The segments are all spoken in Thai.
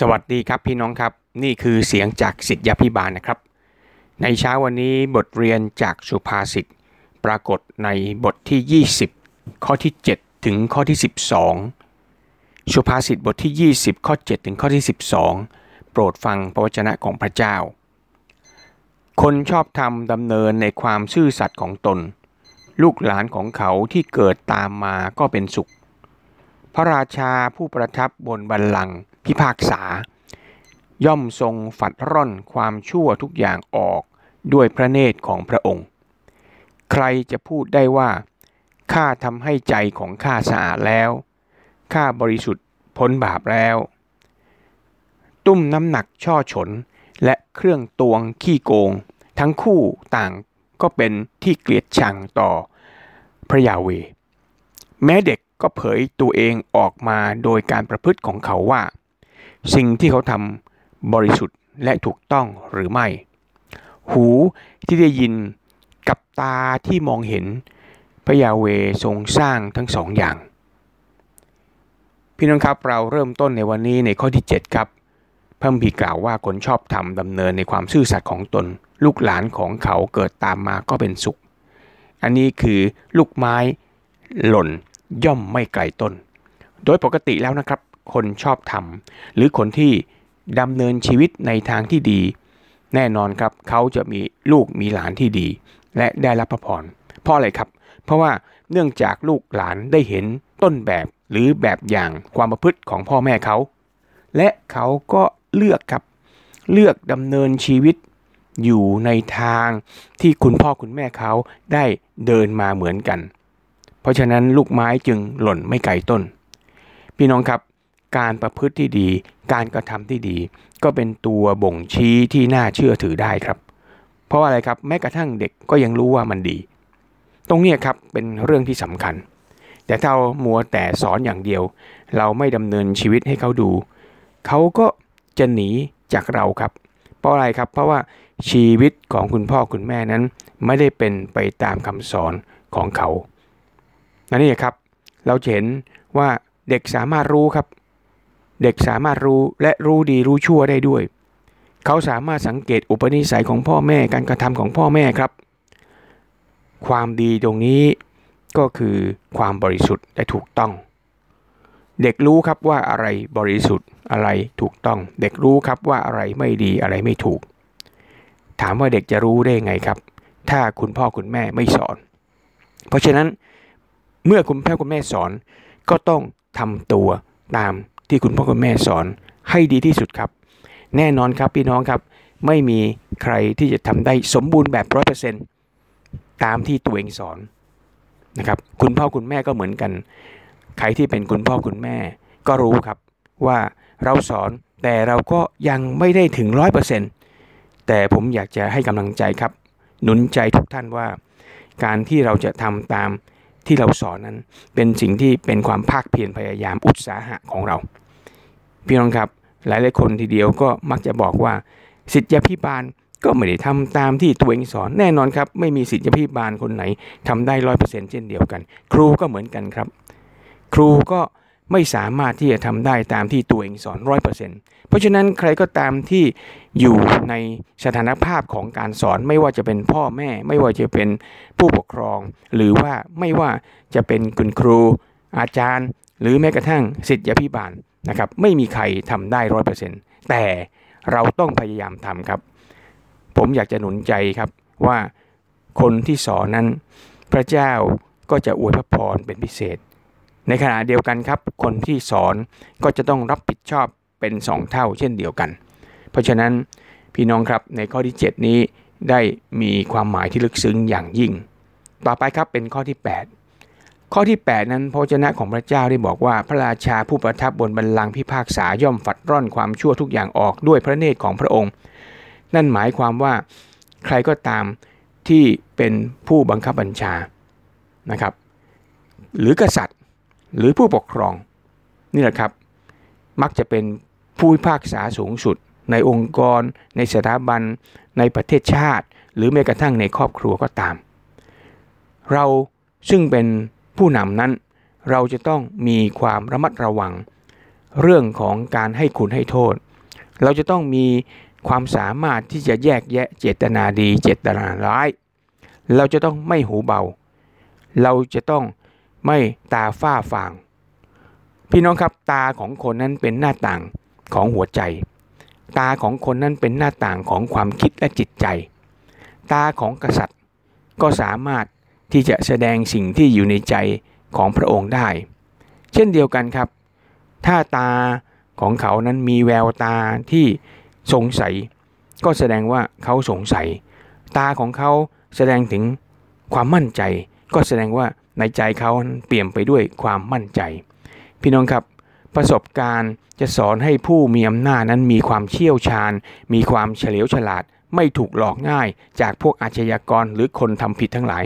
สวัสดีครับพี่น้องครับ นี่คือเสียงจากสิทธยาพิบาลนะครับ ในเช้าวันนี้บทเรียนจากสุภาษิตปรากฏในบทที่ 20 ข้อที่ 7 ถึงข้อที่ 12 สุภาษิตบทที่ 20 ข้อ 7 ถึงข้อที่ 12 โปรดฟังพระวจนะของพระเจ้า คนชอบธรรมดำเนินในความซื่อสัตย์ของตน ลูกหลานของเขาที่เกิดตามมาก็เป็นสุข พระราชาผู้ประทับบนบัลลังก์ พิพากษา ย่อมทรงฝัดร่อนความชั่วทุกอย่างออกด้วยพระเนตรของพระองค์ ใครจะพูดได้ว่า ข้าทำให้ใจของข้าสะอาดแล้ว ข้าบริสุทธิ์พ้นบาปแล้ว ตุ้มน้ำหนักช่อฉนและเครื่องตวงขี้โกง ทั้งคู่ต่างก็เป็นที่เกลียดชังต่อพระยาเว แม้เด็กก็เผยตัวเองออกมาโดยการประพฤติของเขาว่า สิ่งที่เขาทำบริสุทธิ์และถูกต้องหรือไม่ หูที่ได้ยินกับตาที่มองเห็น พระยาเวทรงสร้างทั้งสองอย่าง พี่น้องครับเราเริ่มต้นในวันนี้ในข้อที่ 7 ครับพระพีกล่าวว่าคนชอบธรรมดำเนินในความซื่อสัตย์ของตน ลูกหลานของเขาเกิดตามมาก็เป็นสุข อันนี้คือลูกไม้หล่นย่อมไม่ไกลต้น โดยปกติแล้วนะครับ คนชอบทำหรือคนที่ดำเนินชีวิตในทางที่ดี แน่นอนครับเขาจะมีลูกมีหลานที่ดี และได้รับพระพรเพราะอะไรครับ เพราะว่าเนื่องจากลูกหลานได้เห็นต้นแบบหรือแบบอย่างความประพฤติของพ่อแม่เขา และเขาก็เลือกครับเลือกดำเนินชีวิตอยู่ในทางที่คุณพ่อคุณแม่เขาได้เดินมาเหมือนกัน เพราะฉะนั้นลูกไม้จึงหล่นไม่ไกลต้น พี่น้องครับ การประพฤติที่ดี การกระทำที่ดี ก็เป็นตัวบ่งชี้ที่น่าเชื่อถือได้ครับ เพราะอะไรครับแม้กระทั่งเด็กก็ยังรู้ว่ามันดี ตรงนี้ครับเป็นเรื่องที่สำคัญ แต่ถ้ามัวแต่สอนอย่างเดียว เราไม่ดำเนินชีวิตให้เขาดู เขาก็จะหนีจากเราครับ เพราะอะไรครับ เพราะว่าชีวิตของคุณพ่อคุณแม่นั้น ไม่ได้เป็นไปตามคำสอนของเขานั่นนี่ครับ เราเห็นว่าเด็กสามารถรู้ครับ เด็กสามารถรู้และรู้ดีรู้ชั่วได้ด้วย เขาสามารถสังเกตอุปนิสัยของพ่อแม่การกระทำของพ่อแม่ครับ ความดีตรงนี้ก็คือความบริสุทธิ์และถูกต้อง เด็กรู้ครับว่าอะไรบริสุทธิ์อะไรถูกต้อง เด็กรู้ครับว่าอะไรไม่ดีอะไรไม่ถูก ถามว่าเด็กจะรู้ได้ไงครับ ถ้าคุณพ่อคุณแม่ไม่สอน เพราะฉะนั้นเมื่อคุณพ่อคุณแม่สอนก็ต้องทำตัวตาม ที่คุณพ่อคุณแม่สอนให้ดีที่สุดครับ แน่นอนครับพี่น้องครับ ไม่มีใครที่จะทำได้สมบูรณ์แบบร้อยเปอร์เซ็นต์ตามที่ตัวเองสอนนะครับ คุณพ่อคุณแม่ก็เหมือนกัน ใครที่เป็นคุณพ่อคุณแม่ ก็รู้ครับว่าเราสอนแต่เราก็ยังไม่ได้ถึงร้อยเปอร์เซ็นต์แต่ผมอยากจะให้กำลังใจครับ หนุนใจทุกท่านว่า การที่เราจะทำตาม ที่เราสอนนั้น เป็นสิ่งที่เป็นความภาคเพียรพยายามอุตสาหะของเรา พี่น้องครับหลายหลายคนทีเดียวก็มักจะบอกว่า สิทธิพิบาลก็ไม่ได้ทำตามที่ตัวเองสอนแน่นอนครับ ไม่มีสิทธิพิบาลคนไหนทำได้ร้อยเปอร์เซ็นต์เช่นเดียวกัน ครูก็เหมือนกันครับ ครูก็ ไม่สามารถที่จะทำได้ตามที่ตัวเองสอนร้อยเปอร์เซ็นต์เพราะฉะนั้นใครก็ตามที่อยู่ในสถานภาพของการสอนไม่ว่าจะเป็นพ่อแม่ ไม่ว่าจะเป็นผู้ปกครอง หรือว่าไม่ว่าจะเป็นคุณครู อาจารย์ หรือแม้กระทั่งสิทธิพิบาลนะครับไม่มีใครทำได้ร้อยเปอร์เซ็นต์แต่เราต้องพยายามทำครับ ผมอยากจะหนุนใจครับว่าคนที่สอนนั้น พระเจ้าก็จะอวยพระพรเป็นพิเศษ ในขณะเดียวกันครับ คนที่สอนก็จะต้องรับผิดชอบเป็นสองเท่าเช่นเดียวกัน เพราะฉะนั้นพี่น้องครับในข้อที่ 7 นี้ได้มีความหมายที่ลึกซึ้งอย่างยิ่ง ต่อไปครับเป็นข้อที่ 8 ข้อที่ 8 นั้นพระเจ้าของพระเจ้าได้บอกว่าพระราชาผู้ประทับบนบัลลังก์พิพากษาย่อมฝัดร่อนความชั่วทุกอย่างออกด้วยพระเนตรของพระองค์ นั่นหมายความว่าใครก็ตามที่เป็นผู้บังคับบัญชานะครับ หรือกษัตริย์ หรือผู้ปกครอง นี่แหละครับ มักจะเป็นผู้พิพากษาสูงสุด ในองค์กร ในสถาบัน ในประเทศชาติ หรือแม้กระทั่งในครอบครัวก็ตาม เราซึ่งเป็นผู้นำนั้น เราจะต้องมีความระมัดระวัง เรื่องของการให้คุณให้โทษ เราจะต้องมีความสามารถที่จะแยกแยะเจตนาดี เจตนาร้าย เราจะต้องไม่หูเบา เราจะต้อง ไม่ตาฝ้าฟาง พี่น้องครับตาของคนนั้นเป็นหน้าต่างของหัวใจ ตาของคนนั้นเป็นหน้าต่างของความคิดและจิตใจ ตาของกษัตริย์ก็สามารถที่จะแสดงสิ่งที่อยู่ในใจของพระองค์ได้ เช่นเดียวกันครับ ถ้าตาของเขานั้นมีแววตาที่สงสัย ก็แสดงว่าเขาสงสัย ตาของเขาแสดงถึงความมั่นใจ ก็แสดงว่า ในใจเขาเปลี่ยนไปด้วยความมั่นใจ พี่น้องครับ ประสบการณ์จะสอนให้ผู้มีอำนาจนั้นมีความเชี่ยวชาญ มีความเฉลียวฉลาด ไม่ถูกหลอกง่าย จากพวกอาชญากรหรือคนทำผิดทั้งหลาย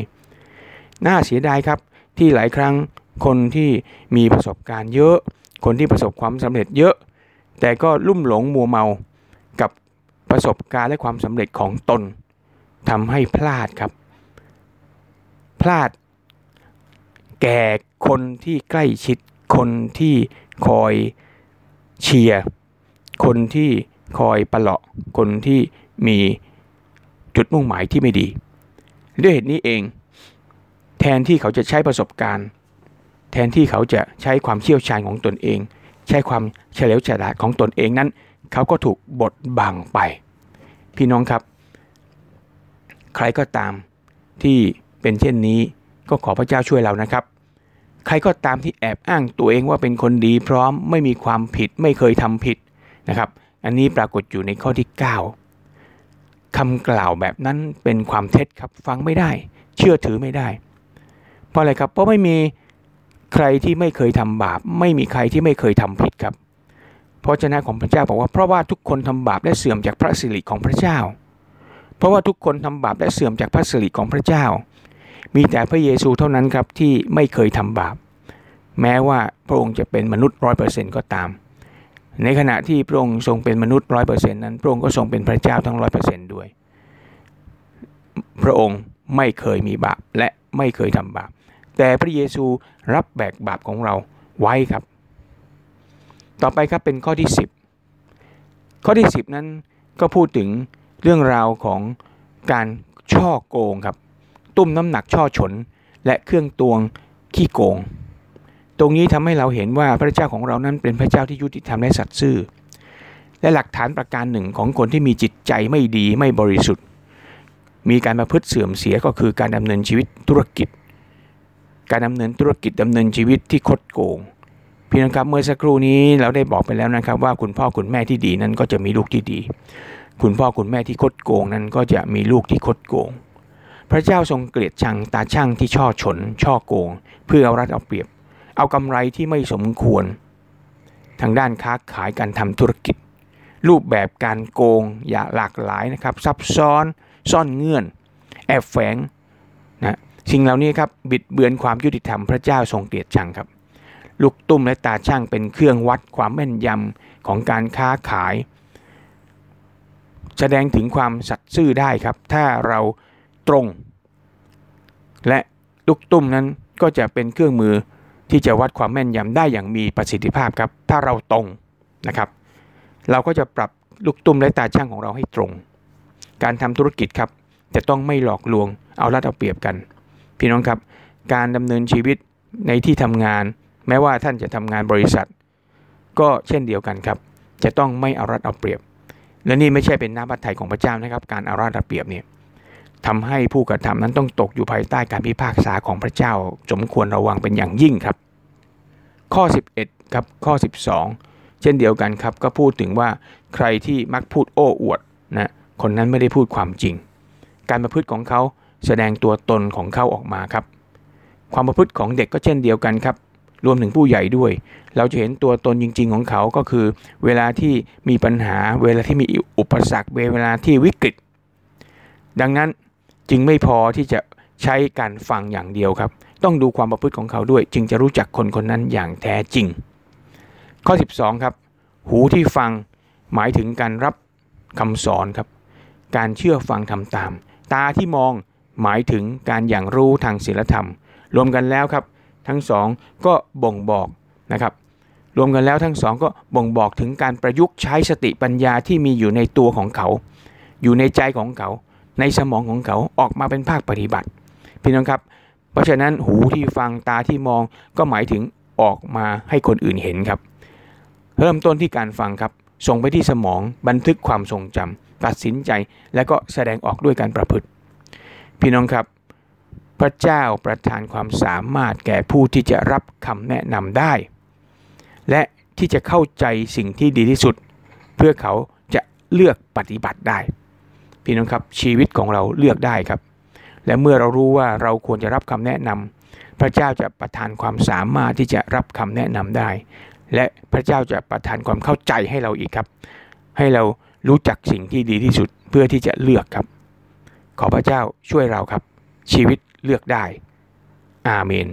น่าเสียดายครับที่หลายครั้งคนที่มีประสบการณ์เยอะ คนที่ประสบความสำเร็จเยอะ แต่ก็ลุ่มหลงมัวเมากับประสบการณ์และความสำเร็จของตนทำให้พลาดครับ พลาด แก่คนที่ใกล้ชิด คนที่คอยเชียร์ คนที่คอยประเลาะคนที่มีจุดมุ่งหมายที่ไม่ดี ด้วยเหตุนี้เอง แทนที่เขาจะใช้ประสบการณ์ แทนที่เขาจะใช้ความเชี่ยวชาญของตนเอง ใช้ความเฉลียวฉลาดของตนเองนั้น เขาก็ถูกบดบังไป พี่น้องครับ ใครก็ตามที่เป็นเช่นนี้ ก็ขอพระเจ้าช่วยเรานะครับ ใครก็ตามที่แอบอ้างตัวเองว่าเป็นคนดีพร้อมไม่มีความผิดไม่เคยทำผิดนะครับ อันนี้ปรากฏอยู่ในข้อที่ 9คำกล่าวแบบนั้นเป็นความเท็จครับฟังไม่ได้ เชื่อถือไม่ได้ เพราะอะไรครับเพราะไม่มีใครที่ไม่เคยทำบาป ไม่มีใครที่ไม่เคยทำผิดครับพระเจ้าของพระเจ้าบอกว่าเพราะว่าทุกคนทำบาปและเสื่อมจากพระสิริของพระเจ้า เพราะว่าทุกคนทำบาปและเสื่อมจากพระสิริของพระเจ้า มีแต่พระเยซูเท่านั้นครับที่ไม่เคยทำบาป แม้ว่าพระองค์จะเป็นมนุษย์ร้อยเปอร์เซ็นต์ก็ตาม ในขณะที่พระองค์ทรงเป็นมนุษย์ร้อยเปอร์เซ็นต์นั้น พระองค์ก็ทรงเป็นพระเจ้าทั้งร้อยเปอร์เซ็นต์ด้วย พระองค์ไม่เคยมีบาปและไม่เคยทำบาป แต่พระเยซูรับแบกบาปของเราไว้ครับ ต่อไปครับเป็นข้อที่ 10 ข้อที่ 10 นั้นก็พูดถึงเรื่องราวของการช่อโกงครับ ตุ้มน้ำหนักช่อฉน และเครื่องตวงขี้โกง ตรงนี้ทำให้เราเห็นว่าพระเจ้าของเรานั้นเป็นพระเจ้าที่ยุติธรรมและสัตย์ซื่อ และหลักฐานประการหนึ่งของคนที่มีจิตใจไม่ดีไม่บริสุทธิ์ มีการประพฤติเสื่อมเสียก็คือการดำเนินชีวิตธุรกิจ การดำเนินธุรกิจดำเนินชีวิตที่คดโกงพี่น้องครับเมื่อสักครู่นี้เราได้บอกไปแล้วนะครับ ว่าคุณพ่อคุณแม่ที่ดีนั้นก็จะมีลูกที่ดี คุณพ่อคุณแม่ที่คดโกงนั้นก็จะมีลูกที่คดโกง พระเจ้าทรงเกลียดชังตาช่างที่ช่อฉน ช่อโกง เพื่อเอารัดเอาเปรียบ เอากำไรที่ไม่สมควร ทางด้านค้าขายการทำธุรกิจ รูปแบบการโกงอย่าหลากหลายนะครับ ซับซ้อนซ่อนเงื่อน แอบแฝงนะสิ่งเหล่านี้ครับบิดเบือนความยุติธรรมพระเจ้าทรงเกลียดชังครับ ลูกตุ้มและตาช่างเป็นเครื่องวัดความแม่นยำของการค้าขาย แสดงถึงความสัตย์ซื่อได้ครับ ถ้าเรา ตรง และลูกตุ้มนั้นก็จะเป็นเครื่องมือที่จะวัดความแม่นยำได้อย่างมีประสิทธิภาพครับ ถ้าเราตรงนะครับ เราก็จะปรับลูกตุ้มและตาช่างของเราให้ตรง การทำธุรกิจครับจะต้องไม่หลอกลวงเอารัดเอาเปรียบกัน พี่น้องครับ การดำเนินชีวิตในที่ทำงาน แม้ว่าท่านจะทำงานบริษัท ก็เช่นเดียวกันครับ จะต้องไม่เอารัดเอาเปรียบ และนี่ไม่ใช่เป็นน้ำพระทัยของพระเจ้านะครับ การเอารัดเอาเปรียบเนี่ย ทำให้ผู้กระทำนั้นต้องตกอยู่ภายใต้การพิพากษาของพระเจ้า สมควรระวังเป็นอย่างยิ่งครับ ข้อ 11ครับข้อ 12 เช่นเดียวกันครับ ก็พูดถึงว่าใครที่มักพูดโอ้อวดนะคนนั้นไม่ได้พูดความจริง การประพฤติของเขาแสดงตัวตนของเขาออกมาครับ ความประพฤติของเด็กก็เช่นเดียวกันครับ รวมถึงผู้ใหญ่ด้วย เราจะเห็นตัวตนจริง ๆ ของเขาก็คือ เวลาที่มีปัญหา เวลาที่มีอุปสรรคเวลาที่วิกฤต ดังนั้น จึงไม่พอที่จะใช้การฟังอย่างเดียวครับ ต้องดูความประพฤติของเขาด้วย จึงจะรู้จักคนคนนั้นอย่างแท้จริง ข้อ 12 ครับ หูที่ฟังหมายถึงการรับคำสอนครับ การเชื่อฟังทำตาม ตาที่มองหมายถึงการอย่างรู้ทางศีลธรรม รวมกันแล้วครับ ทั้งสองก็บ่งบอกนะครับ รวมกันแล้วทั้งสองก็บ่งบอกถึงการประยุกต์ใช้สติปัญญาที่มีอยู่ในตัวของเขา อยู่ในใจของเขา ในสมองของเขาออกมาเป็นภาคปฏิบัติ พี่น้องครับ เพราะฉะนั้นหูที่ฟังตาที่มองก็หมายถึงออกมาให้คนอื่นเห็นครับ เริ่มต้นที่การฟังครับ ส่งไปที่สมองบันทึกความทรงจำตัดสินใจและก็แสดงออกด้วยการประพฤติ พี่น้องครับ พระเจ้าประทานความสามารถแก่ผู้ที่จะรับคำแนะนำได้ และที่จะเข้าใจสิ่งที่ดีที่สุด เพื่อเขาจะเลือกปฏิบัติได้ พี่น้องครับชีวิตของเราเลือกได้ครับ และเมื่อเรารู้ว่าเราควรจะรับคำแนะนำพระเจ้าจะประทานความสามารถที่จะรับคำแนะนำได้ และพระเจ้าจะประทานความเข้าใจให้เราอีกครับ ให้เรารู้จักสิ่งที่ดีที่สุดเพื่อที่จะเลือกครับ ขอพระเจ้าช่วยเราครับ ชีวิตเลือกได้ อาเมน